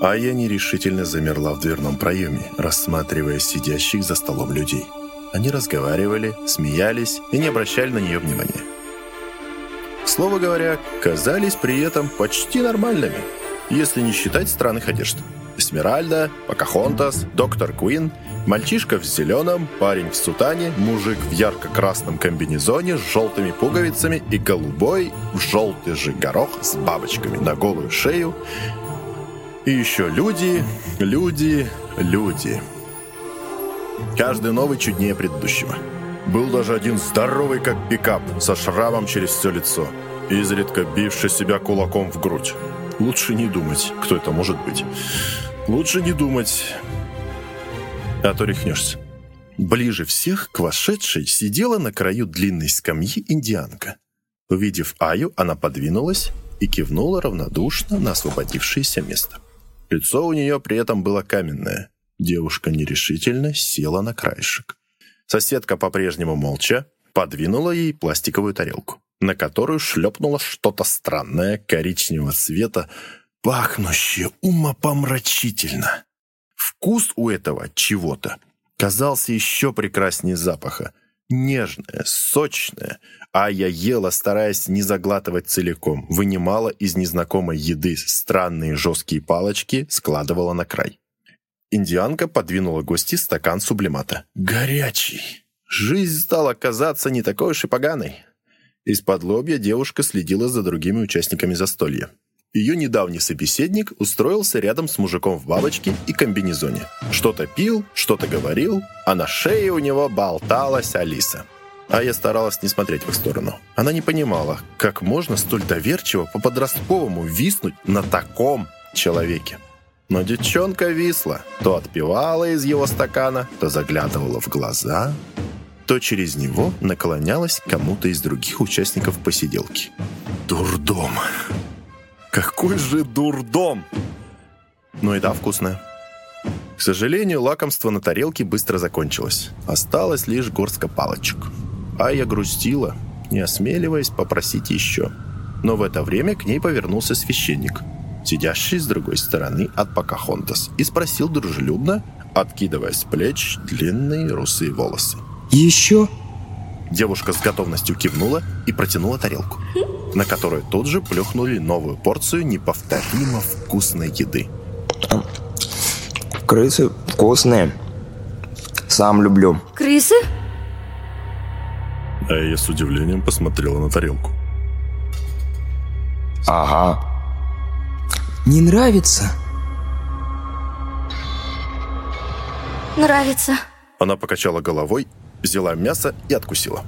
А я нерешительно замерла в дверном проеме, рассматривая сидящих за столом людей. Они разговаривали, смеялись и не обращали на нее внимания. Слово говоря, казались при этом почти нормальными, если не считать странных одежд. Эсмеральда, Покахонтас, доктор Куин, мальчишка в зеленом, парень в сутане, мужик в ярко-красном комбинезоне с желтыми пуговицами и голубой в желтый же горох с бабочками на голую шею. И еще люди, люди, люди. Каждый новый чуднее предыдущего. Был даже один здоровый, как пикап, со шрамом через все лицо, изредка бивший себя кулаком в грудь. Лучше не думать, кто это может быть. Лучше не думать, а то рехнешься. Ближе всех к вошедшей сидела на краю длинной скамьи индианка. Увидев Аю, она подвинулась и кивнула равнодушно на освободившееся место. Лицо у нее при этом было каменное. Девушка нерешительно села на краешек. Соседка по-прежнему молча подвинула ей пластиковую тарелку, на которую шлепнуло что-то странное коричневого цвета, пахнущее умопомрачительно. Вкус у этого чего-то казался еще прекраснее запаха. Нежное, сочное, а я ела, стараясь не заглатывать целиком, вынимала из незнакомой еды странные жесткие палочки, складывала на край. Индианка подвинула гости стакан сублимата. «Горячий!» Жизнь стала казаться не такой уж и поганой. Из-под лобья девушка следила за другими участниками застолья. Ее недавний собеседник устроился рядом с мужиком в бабочке и комбинезоне. Что-то пил, что-то говорил, а на шее у него болталась Алиса. А я старалась не смотреть в их сторону. Она не понимала, как можно столь доверчиво по-подростковому виснуть на таком человеке. Но девчонка висла, то отпивала из его стакана, то заглядывала в глаза, то через него наклонялась кому-то из других участников посиделки. «Дурдом!» Какой же дурдом! Но еда вкусная. К сожалению, лакомство на тарелке быстро закончилось. Осталось лишь горстка палочек. А я грустила, не осмеливаясь попросить еще. Но в это время к ней повернулся священник, сидящий с другой стороны от Покахонтас, и спросил дружелюбно, откидывая с плеч длинные русые волосы. «Еще?» Девушка с готовностью кивнула и протянула тарелку на которую тут же плюхнули новую порцию неповторимо вкусной еды. Крысы вкусные. Сам люблю. Крысы? А я с удивлением посмотрела на тарелку. Ага. Не нравится? Нравится. Она покачала головой, взяла мясо и откусила.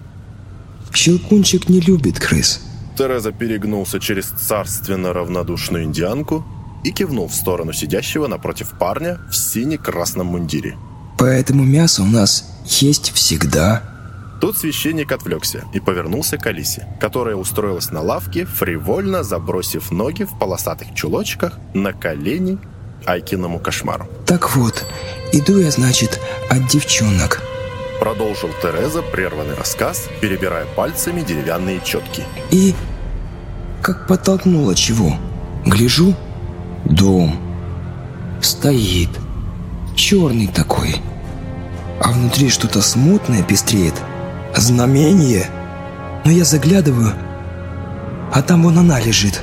Щелкунчик не любит крыс. Тереза перегнулся через царственно равнодушную индианку и кивнул в сторону сидящего напротив парня в сине-красном мундире. «Поэтому мясо у нас есть всегда». Тут священник отвлекся и повернулся к Алисе, которая устроилась на лавке, фривольно забросив ноги в полосатых чулочках на колени Айкиному кошмару. «Так вот, иду я, значит, от девчонок». Продолжил Тереза прерванный рассказ, перебирая пальцами деревянные четки. И как подтолкнуло чего. Гляжу, дом. Стоит. Черный такой. А внутри что-то смутное пестреет. Знамение. Но я заглядываю, а там вон она лежит.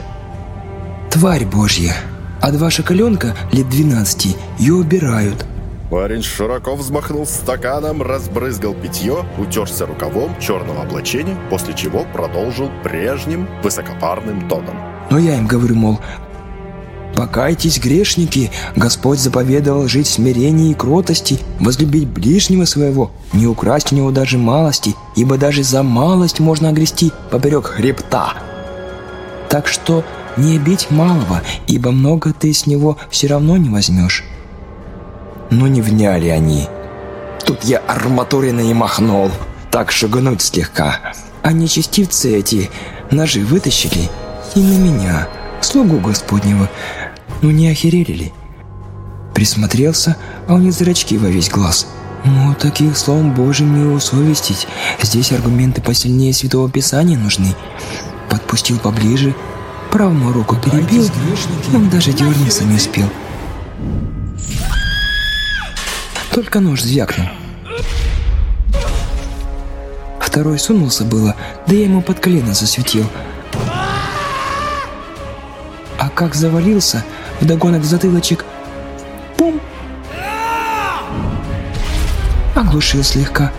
Тварь божья. А два шоколенка лет 12 ее убирают. Парень широко взмахнул стаканом, разбрызгал питье, утерся рукавом черного облачения, после чего продолжил прежним высокопарным тоном. Но я им говорю, мол, «Покайтесь, грешники! Господь заповедовал жить в смирении и кротости, возлюбить ближнего своего, не украсть у него даже малости, ибо даже за малость можно огрести поперек хребта. Так что не бить малого, ибо много ты с него все равно не возьмешь» но не вняли они. Тут я арматуриной махнул, так шагнуть слегка. А нечестивцы эти ножи вытащили и на меня, слугу Господнего. Ну не охерели ли? Присмотрелся, а у них зрачки во весь глаз. Ну, таких словом Божьим не усовестить. Здесь аргументы посильнее Святого Писания нужны. Подпустил поближе, правую руку перебил, он даже дернуться не успел. Только нож звякнул. Второй сунулся было, да я ему под колено засветил. А как завалился, вдогонок затылочек, пум! Оглушил слегка.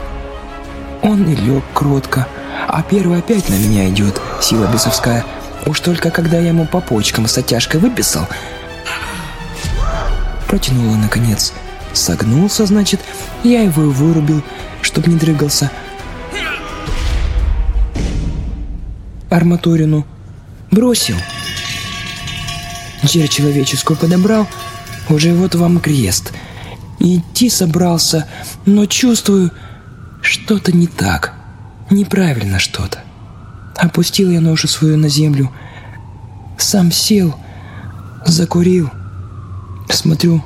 Он и лег кротко, а первый опять на меня идет, сила бесовская. Уж только когда я ему по почкам с оттяжкой выписал, протянула наконец. Согнулся, значит, я его и вырубил, чтоб не дрыгался. Арматурину бросил. Черь человеческую подобрал, уже вот вам крест. Идти собрался, но чувствую, что-то не так. Неправильно что-то. Опустил я ношу свою на землю. Сам сел, закурил. Смотрю.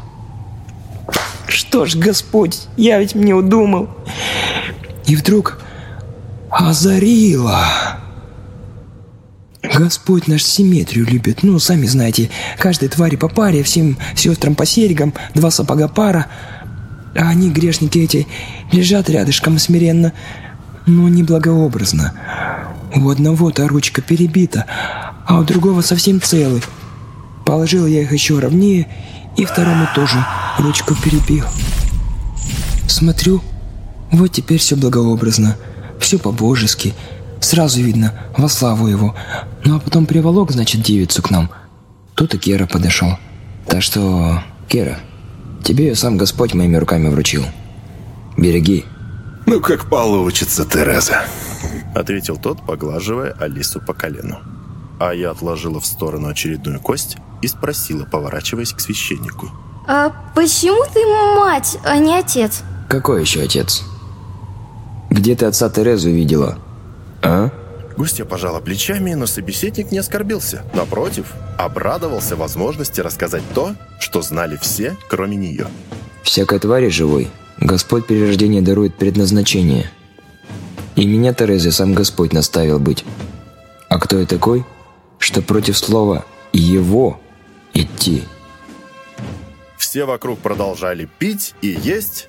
Что ж, Господь, я ведь мне удумал. И вдруг озарило. Господь наш симметрию любит. Ну, сами знаете, каждой твари по паре, всем сестрам по серьгам, два сапога пара. А они, грешники эти, лежат рядышком смиренно, но неблагообразно. У одного-то ручка перебита, а у другого совсем целый. Положил я их еще ровнее и второму тоже ручку перебил. Смотрю, вот теперь все благообразно, все по-божески. Сразу видно, во славу его. Ну а потом приволок, значит, девицу к нам. Тут и Кера подошел. Так что, Кера, тебе ее сам Господь моими руками вручил. Береги. «Ну, как получится, Тереза», — ответил тот, поглаживая Алису по колену. А я отложила в сторону очередную кость и спросила, поворачиваясь к священнику. А почему ты мать, а не отец? Какой еще отец? Где ты отца Терезу видела? А? Гостья пожала плечами, но собеседник не оскорбился. Напротив, обрадовался возможности рассказать то, что знали все, кроме нее. Всякой твари живой Господь при рождении дарует предназначение. И меня Терезе сам Господь наставил быть. А кто я такой, что против слова «его» идти? Все вокруг продолжали пить и есть,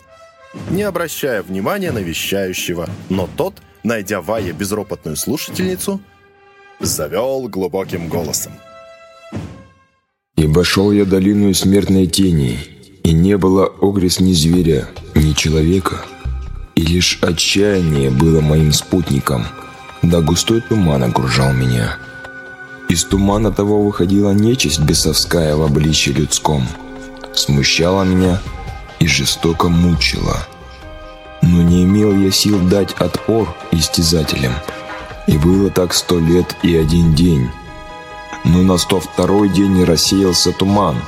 не обращая внимания на вещающего, но тот, найдя Вае безропотную слушательницу, завел глубоким голосом. «Ибо шел я долину смертной тени, и не было огрез ни зверя, ни человека, и лишь отчаяние было моим спутником, да густой туман окружал меня. Из тумана того выходила нечисть бесовская в обличье людском, смущала меня и жестоко мучила. Но не имел я сил дать отпор истязателям, и было так сто лет и один день. Но на сто второй день рассеялся туман —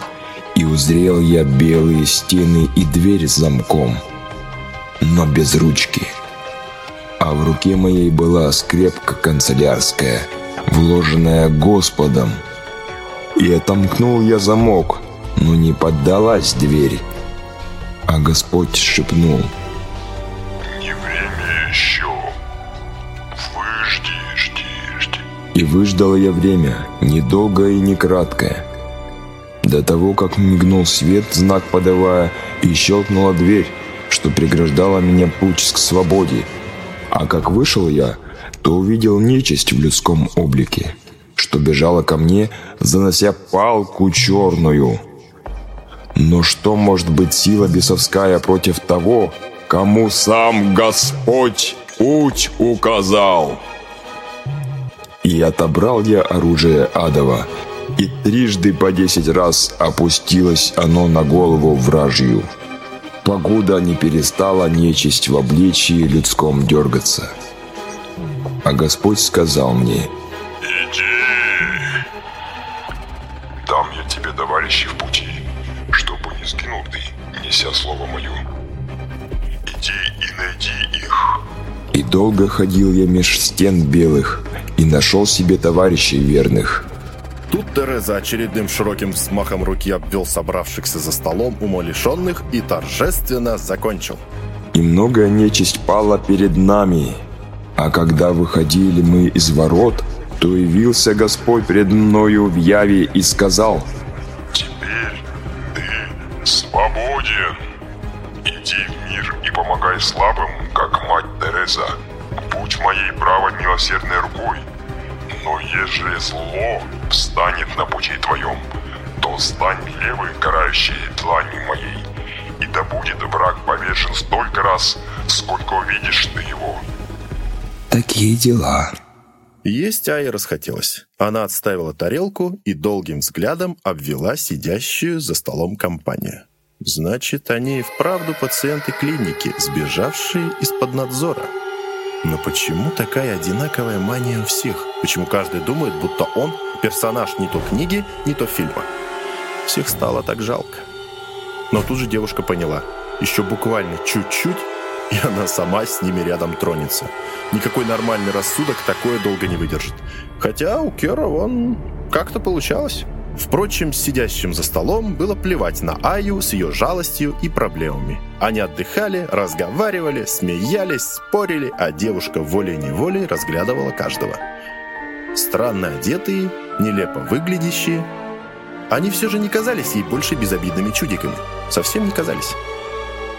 и узрел я белые стены и дверь с замком, но без ручки. А в руке моей была скрепка канцелярская, вложенная Господом. И отомкнул я замок, но не поддалась дверь. А Господь шепнул. «Не время еще. Выжди, жди, жди». И выждал я время, недолгое и не краткое. До того, как мигнул свет, знак подавая, и щелкнула дверь, что преграждала меня путь к свободе. А как вышел я, то увидел нечисть в людском облике, что бежала ко мне, занося палку черную. Но что может быть сила бесовская против того, кому сам Господь путь указал? И отобрал я оружие адова, и трижды по десять раз опустилось оно на голову вражью. Погода не перестала нечисть в обличии людском дергаться. А Господь сказал мне, «Иди, дам я тебе товарищи в пути, чтобы не сгинул ты, неся слово мое. Иди и найди их». И долго ходил я меж стен белых, и нашел себе товарищей верных – Тут Тереза очередным широким взмахом руки обвел собравшихся за столом умалишенных и торжественно закончил. «И многое нечисть пала перед нами, а когда выходили мы из ворот, то явился Господь пред мною в яве и сказал, «Теперь ты свободен. Иди в мир и помогай слабым, как мать Тереза. Будь моей правой милосердной рукой. Но ежели зло встанет на пути твоем, то стань левой, карающей дланью моей. И да будет враг повешен столько раз, сколько увидишь ты его. Такие дела. Есть Ае расхотелось. Она отставила тарелку и долгим взглядом обвела сидящую за столом компанию. Значит, они и вправду пациенты клиники, сбежавшие из-под надзора. Но почему такая одинаковая мания у всех? Почему каждый думает, будто он персонаж не то книги, не то фильма? Всех стало так жалко. Но тут же девушка поняла. Еще буквально чуть-чуть, и она сама с ними рядом тронется. Никакой нормальный рассудок такое долго не выдержит. Хотя у Кера вон как-то получалось. Впрочем, сидящим за столом было плевать на Аю с ее жалостью и проблемами. Они отдыхали, разговаривали, смеялись, спорили, а девушка волей-неволей разглядывала каждого. Странно одетые, нелепо выглядящие. Они все же не казались ей больше безобидными чудиками. Совсем не казались.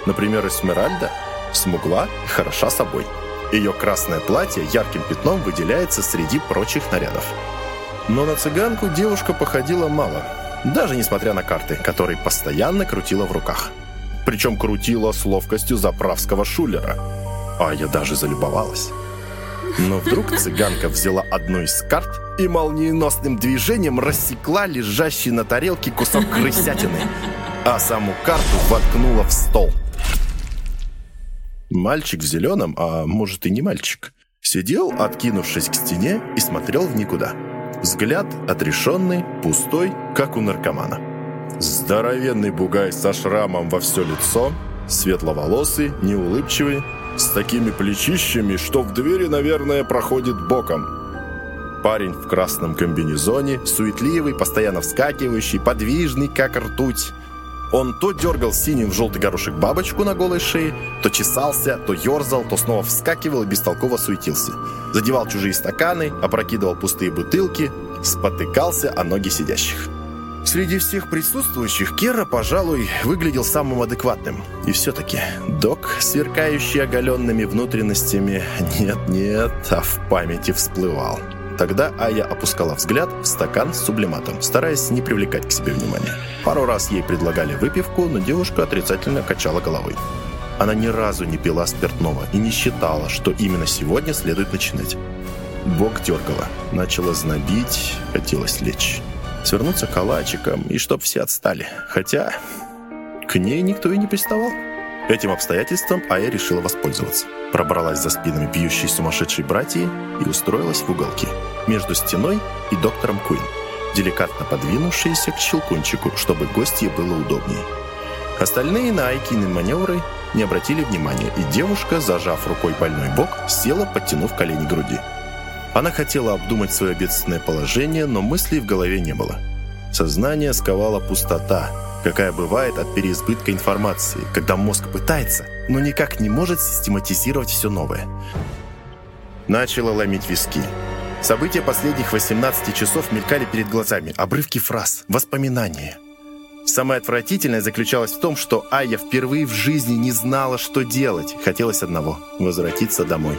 Например, Эсмеральда смугла и хороша собой. Ее красное платье ярким пятном выделяется среди прочих нарядов. Но на цыганку девушка походила мало, даже несмотря на карты, которые постоянно крутила в руках. Причем крутила с ловкостью заправского шулера. А я даже залюбовалась. Но вдруг цыганка взяла одну из карт и молниеносным движением рассекла лежащий на тарелке кусок крысятины, а саму карту воткнула в стол. Мальчик в зеленом, а может и не мальчик, сидел, откинувшись к стене и смотрел в никуда. Взгляд отрешенный, пустой, как у наркомана. Здоровенный бугай со шрамом во все лицо, светловолосый, неулыбчивый, с такими плечищами, что в двери, наверное, проходит боком. Парень в красном комбинезоне, суетливый, постоянно вскакивающий, подвижный, как ртуть. Он то дергал синим в желтый горошек бабочку на голой шее, то чесался, то ерзал, то снова вскакивал и бестолково суетился. Задевал чужие стаканы, опрокидывал пустые бутылки, спотыкался о ноги сидящих. Среди всех присутствующих Кера, пожалуй, выглядел самым адекватным. И все-таки док, сверкающий оголенными внутренностями, нет-нет, а в памяти всплывал. Тогда Ая опускала взгляд в стакан с сублиматом, стараясь не привлекать к себе внимания. Пару раз ей предлагали выпивку, но девушка отрицательно качала головой. Она ни разу не пила спиртного и не считала, что именно сегодня следует начинать. Бог дергала, начала знобить, хотелось лечь. Свернуться калачиком, и чтоб все отстали. Хотя к ней никто и не приставал. Этим обстоятельством Ая решила воспользоваться. Пробралась за спинами пьющей сумасшедшей братьи и устроилась в уголке. Между стеной и доктором Куин, деликатно подвинувшиеся к щелкунчику, чтобы гостье было удобнее. Остальные на Айкины маневры не обратили внимания, и девушка, зажав рукой больной бок, села, подтянув колени к груди. Она хотела обдумать свое бедственное положение, но мыслей в голове не было. Сознание сковала пустота, какая бывает от переизбытка информации, когда мозг пытается, но никак не может систематизировать все новое. Начало ломить виски. События последних 18 часов мелькали перед глазами, обрывки фраз, воспоминания. Самое отвратительное заключалось в том, что Ая впервые в жизни не знала, что делать. Хотелось одного – возвратиться домой.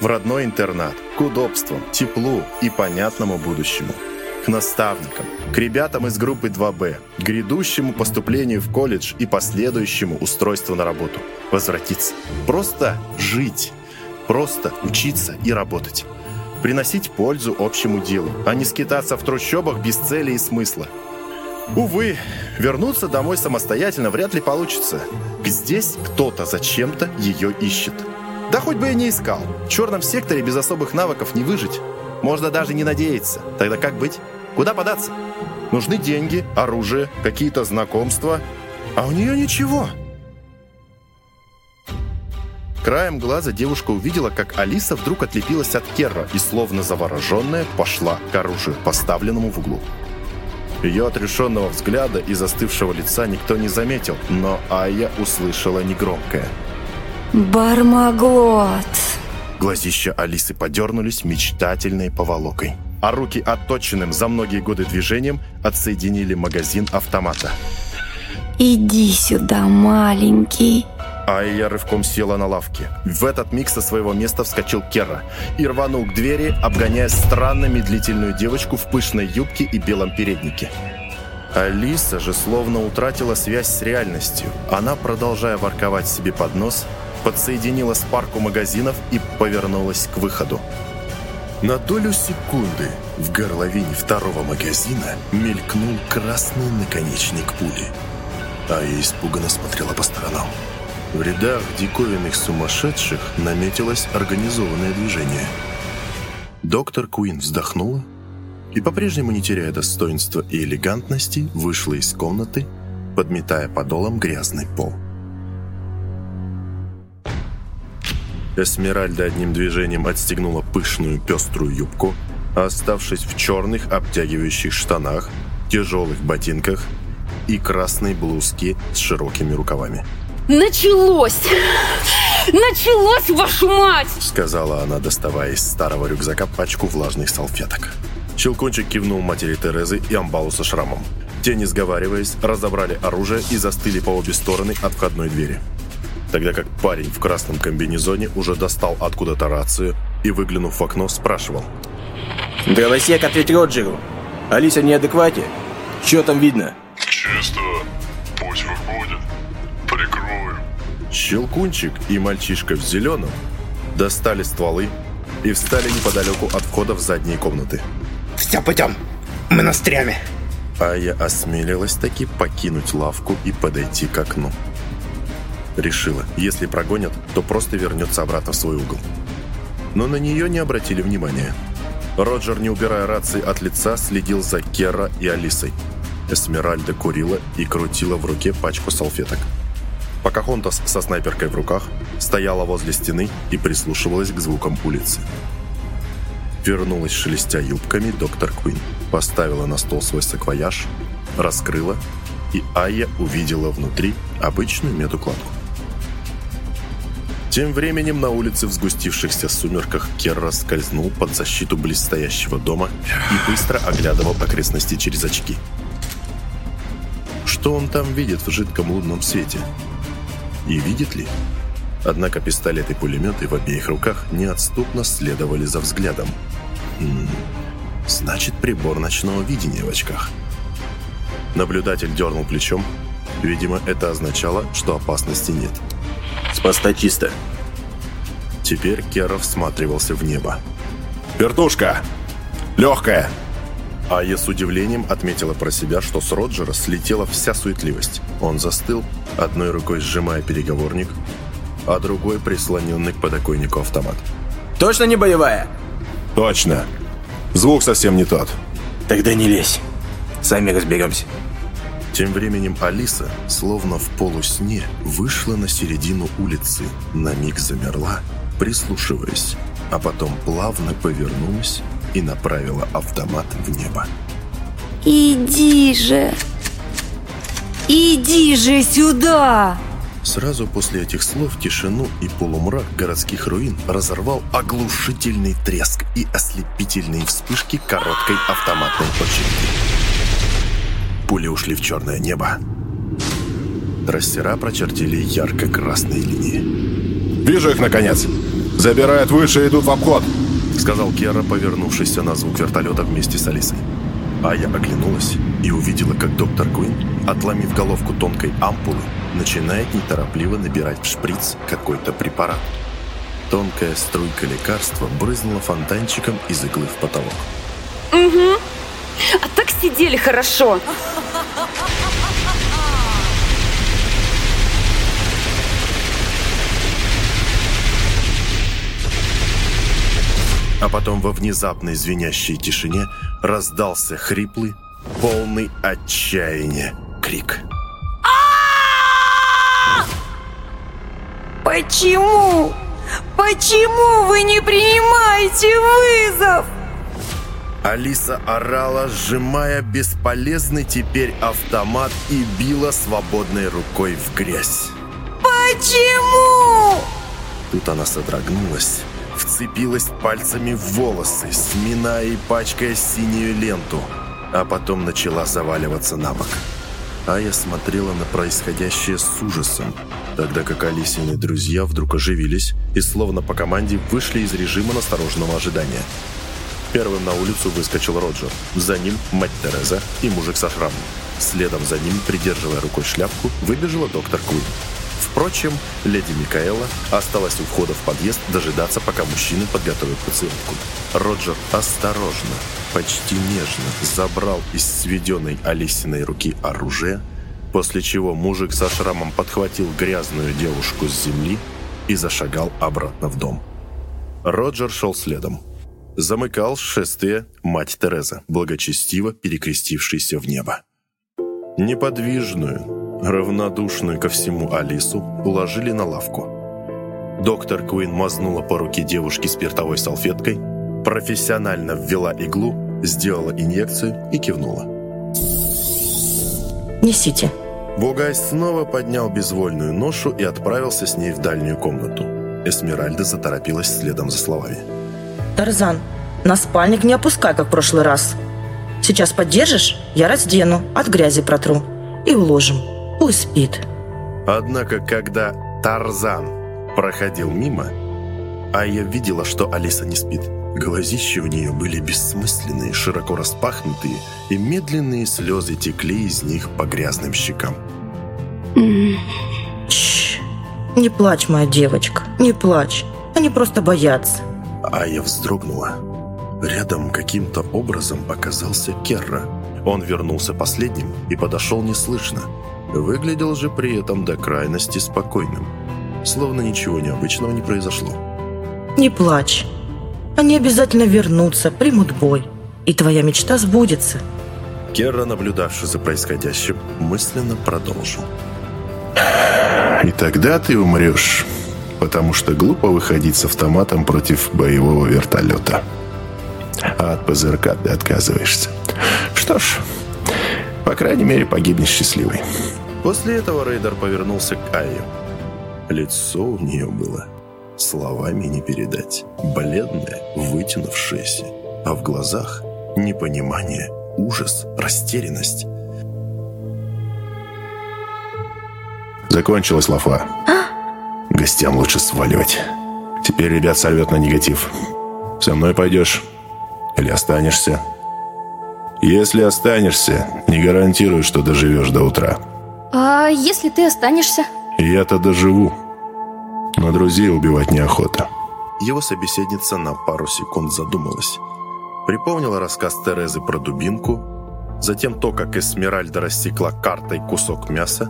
В родной интернат, к удобствам, теплу и понятному будущему – к наставникам, к ребятам из группы 2Б, к грядущему поступлению в колледж и последующему устройству на работу. Возвратиться. Просто жить. Просто учиться и работать. Приносить пользу общему делу, а не скитаться в трущобах без цели и смысла. Увы, вернуться домой самостоятельно вряд ли получится. Здесь кто-то зачем-то ее ищет. Да хоть бы и не искал. В черном секторе без особых навыков не выжить. Можно даже не надеяться. Тогда как быть? Куда податься? Нужны деньги, оружие, какие-то знакомства. А у нее ничего. Краем глаза девушка увидела, как Алиса вдруг отлепилась от Керра и, словно завороженная, пошла к оружию, поставленному в углу. Ее отрешенного взгляда и застывшего лица никто не заметил, но Ая услышала негромкое. Бармаглот. Глазища Алисы подернулись мечтательной поволокой, а руки отточенным за многие годы движением отсоединили магазин автомата. Иди сюда, маленький. Айя рывком села на лавке. В этот миг со своего места вскочил Керра и рванул к двери, обгоняя странно медлительную девочку в пышной юбке и белом переднике. Алиса же словно утратила связь с реальностью. Она, продолжая ворковать себе под нос, подсоединила парку магазинов и повернулась к выходу. На долю секунды в горловине второго магазина мелькнул красный наконечник пули. А я испуганно смотрела по сторонам. В рядах диковинных сумасшедших наметилось организованное движение. Доктор Куин вздохнула и, по-прежнему не теряя достоинства и элегантности, вышла из комнаты, подметая подолом грязный пол. Эсмеральда одним движением отстегнула пышную пеструю юбку, оставшись в черных обтягивающих штанах, тяжелых ботинках и красной блузке с широкими рукавами. Началось! Началось, вашу мать! Сказала она, доставая из старого рюкзака пачку влажных салфеток. Щелкунчик кивнул матери Терезы и амбалу со шрамом. Те, не сговариваясь, разобрали оружие и застыли по обе стороны от входной двери тогда как парень в красном комбинезоне уже достал откуда-то рацию и, выглянув в окно, спрашивал. «Дровосек, ответь Роджеру! Алиса в неадеквате? Что там видно?» «Чисто. Пусть выходит. Прикрою». Щелкунчик и мальчишка в зеленом достали стволы и встали неподалеку от входа в задние комнаты. «Все путем. Мы на стреме». А я осмелилась таки покинуть лавку и подойти к окну. Решила, если прогонят, то просто вернется обратно в свой угол. Но на нее не обратили внимания. Роджер, не убирая рации от лица, следил за Керра и Алисой. Эсмеральда курила и крутила в руке пачку салфеток. Покахонтас со снайперкой в руках стояла возле стены и прислушивалась к звукам улицы. Вернулась, шелестя юбками, доктор Куин. Поставила на стол свой саквояж, раскрыла, и Айя увидела внутри обычную медукладку. Тем временем на улице в сгустившихся сумерках Керра скользнул под защиту близстоящего дома и быстро оглядывал окрестности через очки. Что он там видит в жидком лунном свете? И видит ли? Однако пистолет и пулеметы в обеих руках неотступно следовали за взглядом. М -м, значит, прибор ночного видения в очках. Наблюдатель дернул плечом. Видимо, это означало, что опасности нет. С поста чисто. Теперь Кера всматривался в небо. «Вертушка! Легкая!» А я с удивлением отметила про себя, что с Роджера слетела вся суетливость. Он застыл, одной рукой сжимая переговорник, а другой прислоненный к подоконнику автомат. «Точно не боевая?» «Точно. Звук совсем не тот». «Тогда не лезь. Сами разберемся». Тем временем Алиса, словно в полусне, вышла на середину улицы, на миг замерла, прислушиваясь, а потом плавно повернулась и направила автомат в небо. Иди же! Иди же сюда! Сразу после этих слов тишину и полумрак городских руин разорвал оглушительный треск и ослепительные вспышки короткой автоматной очереди. Пули ушли в черное небо. Трассера прочертили ярко-красные линии. «Вижу их, наконец! Забирают выше и идут в обход!» Сказал Кера, повернувшийся на звук вертолета вместе с Алисой. А я оглянулась и увидела, как доктор Куин, отломив головку тонкой ампулы, начинает неторопливо набирать в шприц какой-то препарат. Тонкая струйка лекарства брызнула фонтанчиком из иглы в потолок. Угу. А так сидели хорошо. А потом во внезапной звенящей тишине раздался хриплый, полный отчаяния крик. Почему? Почему вы не принимаете вызов? Алиса орала, сжимая бесполезный теперь автомат и била свободной рукой в грязь. Почему? Тут она содрогнулась, вцепилась пальцами в волосы, сминая и пачкая синюю ленту, а потом начала заваливаться на бок. Ая смотрела на происходящее с ужасом, тогда как Алисины друзья вдруг оживились и словно по команде вышли из режима настороженного ожидания. Первым на улицу выскочил Роджер, за ним мать Тереза и мужик со шрамом. Следом за ним, придерживая рукой шляпку, выбежала доктор Куин. Впрочем, леди Микаэла осталась у входа в подъезд дожидаться, пока мужчины подготовят пациентку. Роджер осторожно, почти нежно забрал из сведенной Алисиной руки оружие, после чего мужик со шрамом подхватил грязную девушку с земли и зашагал обратно в дом. Роджер шел следом. Замыкал шествие мать Тереза, благочестиво перекрестившаяся в небо. Неподвижную, равнодушную ко всему Алису уложили на лавку. Доктор Куин мазнула по руке девушки спиртовой салфеткой, профессионально ввела иглу, сделала инъекцию и кивнула. «Несите». Бугай снова поднял безвольную ношу и отправился с ней в дальнюю комнату. Эсмеральда заторопилась следом за словами. «Тарзан, на спальник не опускай, как в прошлый раз. Сейчас поддержишь, я раздену, от грязи протру и уложим. Пусть спит». Однако, когда Тарзан проходил мимо, а я видела, что Алиса не спит. Глазища у нее были бессмысленные, широко распахнутые, и медленные слезы текли из них по грязным щекам. Чш, не плачь, моя девочка, не плачь. Они просто боятся. А я вздрогнула. Рядом каким-то образом оказался Керра. Он вернулся последним и подошел неслышно, Выглядел же при этом до крайности спокойным, словно ничего необычного не произошло. «Не плачь. Они обязательно вернутся, примут бой, и твоя мечта сбудется». Керра, наблюдавший за происходящим, мысленно продолжил. «И тогда ты умрешь, потому что глупо выходить с автоматом против боевого вертолета. А от ПЗРК ты отказываешься. Что ж, по крайней мере, погибнешь счастливой». После этого рейдер повернулся к Айе. Лицо у нее было словами не передать. Бледное, вытянувшееся, а в глазах непонимание, ужас, растерянность. Закончилась лафа. Гостям лучше сваливать. Теперь ребят сорвет на негатив. Со мной пойдешь или останешься? Если останешься, не гарантирую, что доживешь до утра. А если ты останешься? Я-то доживу. Но друзей убивать неохота. Его собеседница на пару секунд задумалась. Припомнила рассказ Терезы про дубинку, затем то, как Эсмеральда рассекла картой кусок мяса.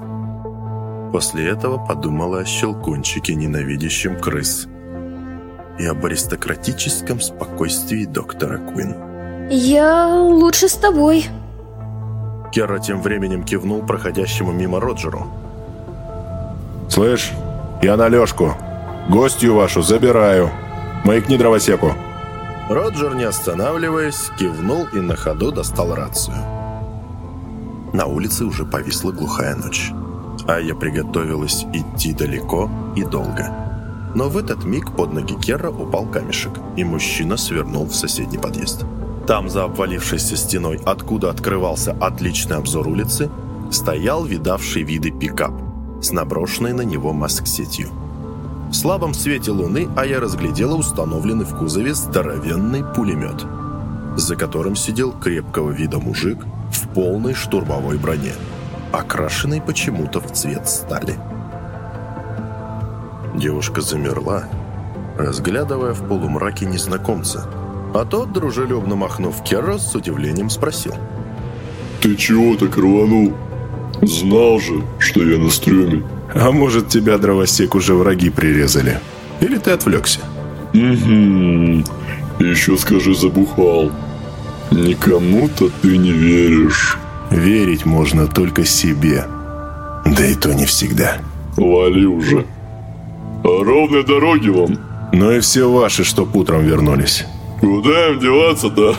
После этого подумала о щелкунчике, ненавидящем крыс, и об аристократическом спокойствии доктора Куин. Я лучше с тобой. Керра тем временем кивнул проходящему мимо Роджеру. «Слышь, я на Лёшку. Гостью вашу забираю. Маякни дровосеку». Роджер, не останавливаясь, кивнул и на ходу достал рацию. На улице уже повисла глухая ночь. А я приготовилась идти далеко и долго. Но в этот миг под ноги Керра упал камешек, и мужчина свернул в соседний подъезд. Там, за обвалившейся стеной, откуда открывался отличный обзор улицы, стоял видавший виды пикап с наброшенной на него маск-сетью. В слабом свете луны Ая разглядела установленный в кузове здоровенный пулемет, за которым сидел крепкого вида мужик в полной штурмовой броне, окрашенной почему-то в цвет стали. Девушка замерла, разглядывая в полумраке незнакомца – а тот, дружелюбно махнув Керра, с удивлением спросил. «Ты чего так рванул? Знал же, что я на стреме». «А может, тебя, дровосек, уже враги прирезали? Или ты отвлекся?» «Угу. Еще скажи, забухал. Никому-то ты не веришь». «Верить можно только себе. Да и то не всегда». «Вали уже. А ровной дороги вам». «Ну и все ваши, что утром вернулись». Куда им деваться-то?